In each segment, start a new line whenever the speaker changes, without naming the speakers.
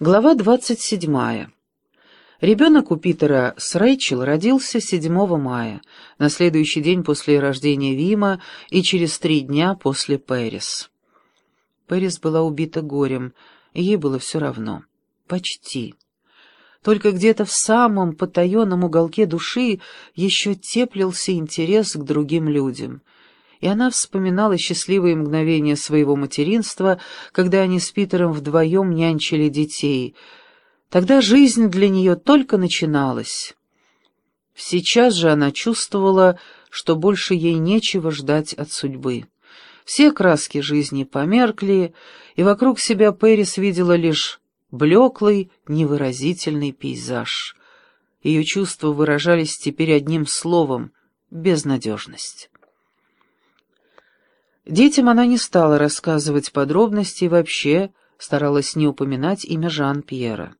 Глава двадцать седьмая. Ребенок у Питера с Рэйчел родился 7 мая, на следующий день после рождения Вима и через три дня после Пэрис. Пэрис была убита горем, и ей было все равно. Почти. Только где-то в самом потаенном уголке души еще теплился интерес к другим людям — и она вспоминала счастливые мгновения своего материнства, когда они с Питером вдвоем нянчили детей. Тогда жизнь для нее только начиналась. Сейчас же она чувствовала, что больше ей нечего ждать от судьбы. Все краски жизни померкли, и вокруг себя Пэрис видела лишь блеклый, невыразительный пейзаж. Ее чувства выражались теперь одним словом — безнадежность. Детям она не стала рассказывать подробности и вообще старалась не упоминать имя Жан-Пьера.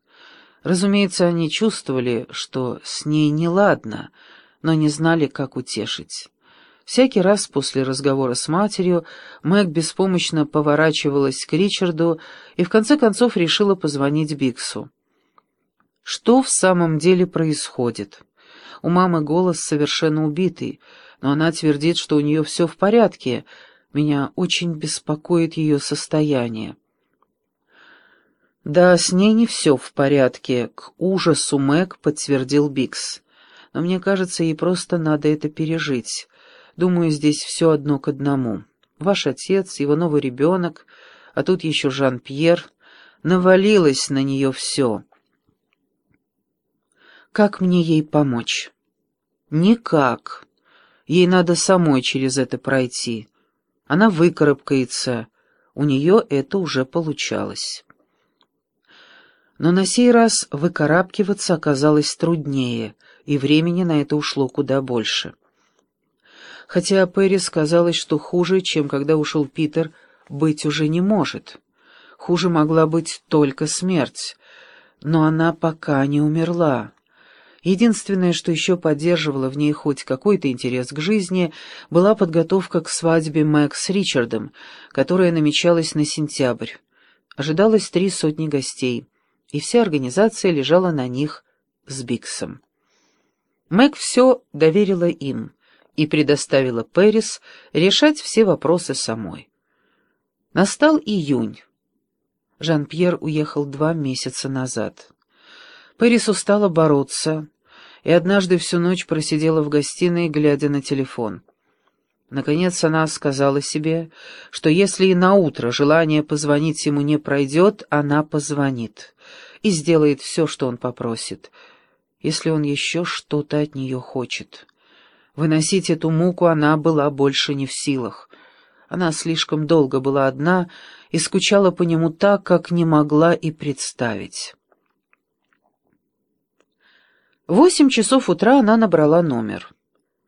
Разумеется, они чувствовали, что с ней неладно, но не знали, как утешить. Всякий раз после разговора с матерью Мэг беспомощно поворачивалась к Ричарду и в конце концов решила позвонить Биксу. Что в самом деле происходит? У мамы голос совершенно убитый, но она твердит, что у нее все в порядке — меня очень беспокоит ее состояние. «Да, с ней не все в порядке», — к ужасу Мэг подтвердил Бикс. «Но мне кажется, ей просто надо это пережить. Думаю, здесь все одно к одному. Ваш отец, его новый ребенок, а тут еще Жан-Пьер. Навалилось на нее все. Как мне ей помочь?» «Никак. Ей надо самой через это пройти». Она выкарабкается. У нее это уже получалось. Но на сей раз выкарабкиваться оказалось труднее, и времени на это ушло куда больше. Хотя Перри казалось, что хуже, чем когда ушел Питер, быть уже не может. Хуже могла быть только смерть, но она пока не умерла. Единственное, что еще поддерживало в ней хоть какой-то интерес к жизни, была подготовка к свадьбе Мэг с Ричардом, которая намечалась на сентябрь. Ожидалось три сотни гостей, и вся организация лежала на них с Биксом. Мэг все доверила им и предоставила Пэрис решать все вопросы самой. Настал июнь. Жан-Пьер уехал два месяца назад. Пэрис устала бороться, и однажды всю ночь просидела в гостиной, глядя на телефон. Наконец она сказала себе, что если и на утро желание позвонить ему не пройдет, она позвонит и сделает все, что он попросит, если он еще что-то от нее хочет. Выносить эту муку она была больше не в силах. Она слишком долго была одна и скучала по нему так, как не могла и представить восемь часов утра она набрала номер.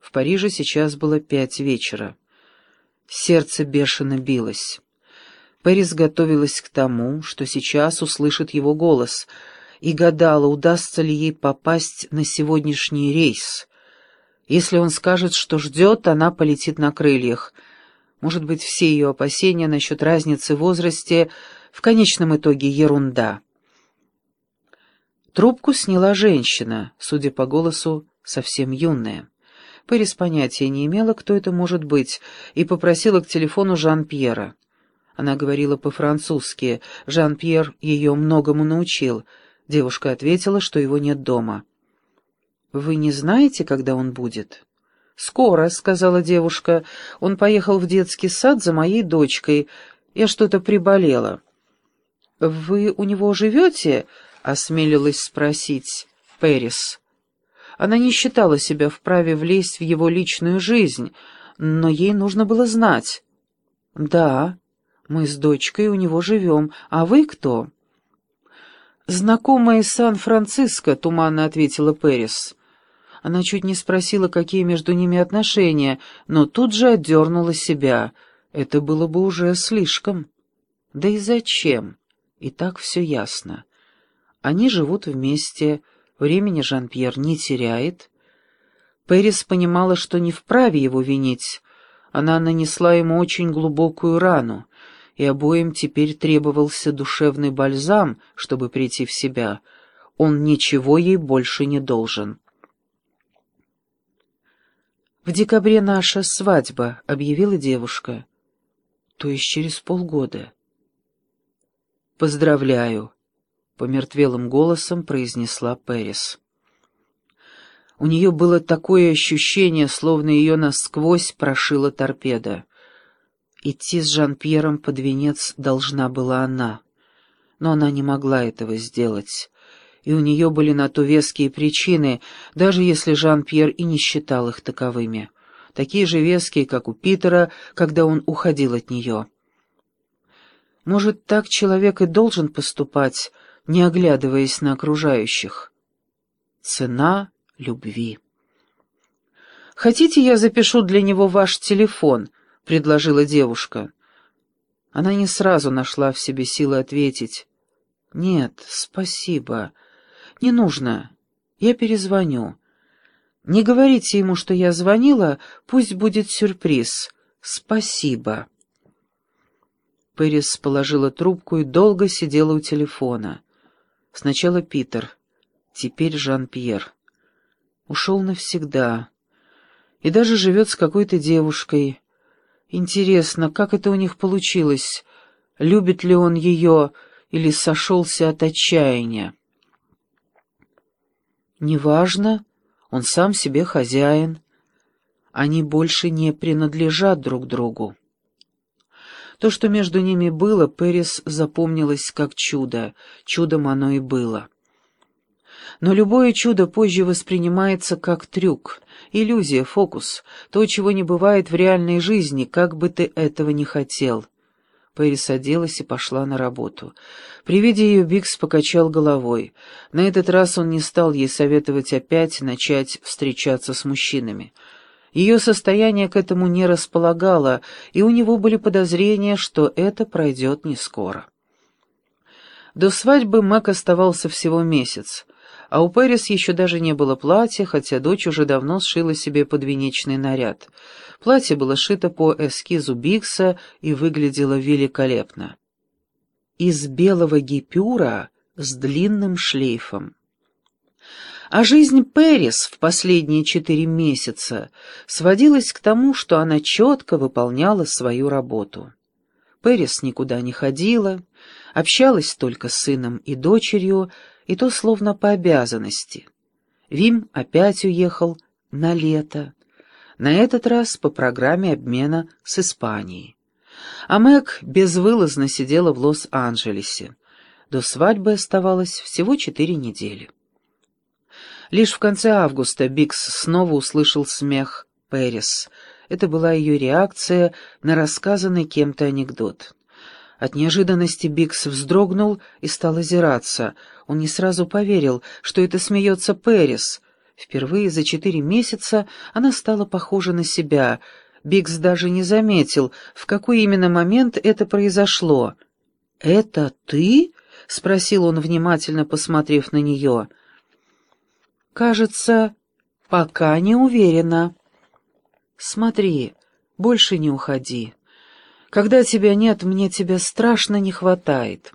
В Париже сейчас было пять вечера. Сердце бешено билось. Пэрис готовилась к тому, что сейчас услышит его голос, и гадала, удастся ли ей попасть на сегодняшний рейс. Если он скажет, что ждет, она полетит на крыльях. Может быть, все ее опасения насчет разницы в возрасте в конечном итоге ерунда. Трубку сняла женщина, судя по голосу, совсем юная. Пэрис понятия не имела, кто это может быть, и попросила к телефону Жан-Пьера. Она говорила по-французски, Жан-Пьер ее многому научил. Девушка ответила, что его нет дома. «Вы не знаете, когда он будет?» «Скоро», — сказала девушка. «Он поехал в детский сад за моей дочкой. Я что-то приболела». «Вы у него живете?» — осмелилась спросить Пэрис. Она не считала себя вправе влезть в его личную жизнь, но ей нужно было знать. «Да, мы с дочкой у него живем. А вы кто?» «Знакомая из Сан-Франциско», — туманно ответила Пэрис. Она чуть не спросила, какие между ними отношения, но тут же отдернула себя. Это было бы уже слишком. Да и зачем? И так все ясно. Они живут вместе, времени Жан-Пьер не теряет. Пэрис понимала, что не вправе его винить. Она нанесла ему очень глубокую рану. и обоим теперь требовался душевный бальзам, чтобы прийти в себя. Он ничего ей больше не должен. «В декабре наша свадьба», — объявила девушка. «То есть через полгода». «Поздравляю», — помертвелым голосом произнесла Пэрис. У нее было такое ощущение, словно ее насквозь прошила торпеда. Идти с Жан-Пьером под венец должна была она, но она не могла этого сделать, и у нее были на то веские причины, даже если Жан-Пьер и не считал их таковыми, такие же веские, как у Питера, когда он уходил от нее. Может, так человек и должен поступать, не оглядываясь на окружающих. Цена любви. «Хотите, я запишу для него ваш телефон?» — предложила девушка. Она не сразу нашла в себе силы ответить. «Нет, спасибо. Не нужно. Я перезвоню. Не говорите ему, что я звонила, пусть будет сюрприз. Спасибо». Пэрис положила трубку и долго сидела у телефона. Сначала Питер, теперь Жан-Пьер. Ушел навсегда. И даже живет с какой-то девушкой. Интересно, как это у них получилось? Любит ли он ее или сошелся от отчаяния? Неважно, он сам себе хозяин. Они больше не принадлежат друг другу. То, что между ними было, Пэрис запомнилось как чудо. Чудом оно и было. Но любое чудо позже воспринимается как трюк, иллюзия, фокус, то, чего не бывает в реальной жизни, как бы ты этого не хотел. Пэрис оделась и пошла на работу. При виде ее Бикс покачал головой. На этот раз он не стал ей советовать опять начать встречаться с мужчинами. Ее состояние к этому не располагало, и у него были подозрения, что это пройдет не скоро. До свадьбы Мак оставался всего месяц а у Пэрис еще даже не было платья, хотя дочь уже давно сшила себе подвенечный наряд. Платье было шито по эскизу Бикса и выглядело великолепно. Из белого гипюра с длинным шлейфом. А жизнь Пэрис в последние четыре месяца сводилась к тому, что она четко выполняла свою работу. Пэрис никуда не ходила, общалась только с сыном и дочерью, и то словно по обязанности. Вим опять уехал на лето, на этот раз по программе обмена с Испанией. А Мэг безвылазно сидела в Лос-Анджелесе. До свадьбы оставалось всего четыре недели. Лишь в конце августа Бикс снова услышал смех Пэрис. Это была ее реакция на рассказанный кем-то анекдот. От неожиданности Бикс вздрогнул и стал озираться. Он не сразу поверил, что это смеется Пэрис. Впервые за четыре месяца она стала похожа на себя. Бикс даже не заметил, в какой именно момент это произошло. «Это ты?» — спросил он, внимательно посмотрев на нее. «Кажется, пока не уверена». «Смотри, больше не уходи». Когда тебя нет, мне тебя страшно не хватает.